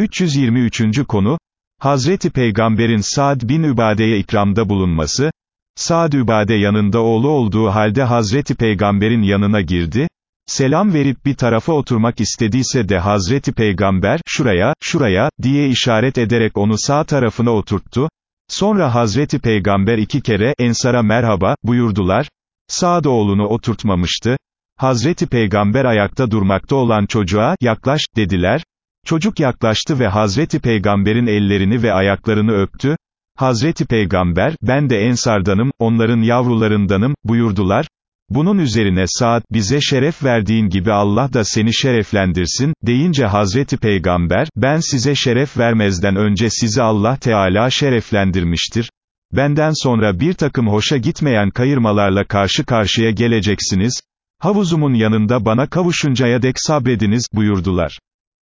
323. konu, Hazreti Peygamberin Saad bin Übade'ye ikramda bulunması, Saad Übade yanında oğlu olduğu halde Hazreti Peygamber'in yanına girdi, selam verip bir tarafa oturmak istediyse de Hazreti Peygamber, şuraya, şuraya, diye işaret ederek onu sağ tarafına oturttu, sonra Hazreti Peygamber iki kere, Ensar'a merhaba, buyurdular, Saad oğlunu oturtmamıştı, Hazreti Peygamber ayakta durmakta olan çocuğa, yaklaş, dediler, Çocuk yaklaştı ve Hazreti Peygamber'in ellerini ve ayaklarını öptü, Hazreti Peygamber, ben de Ensardanım, onların yavrularındanım, buyurdular, bunun üzerine Saad, bize şeref verdiğin gibi Allah da seni şereflendirsin, deyince Hazreti Peygamber, ben size şeref vermezden önce sizi Allah Teala şereflendirmiştir, benden sonra bir takım hoşa gitmeyen kayırmalarla karşı karşıya geleceksiniz, havuzumun yanında bana kavuşuncaya dek sabrediniz, buyurdular.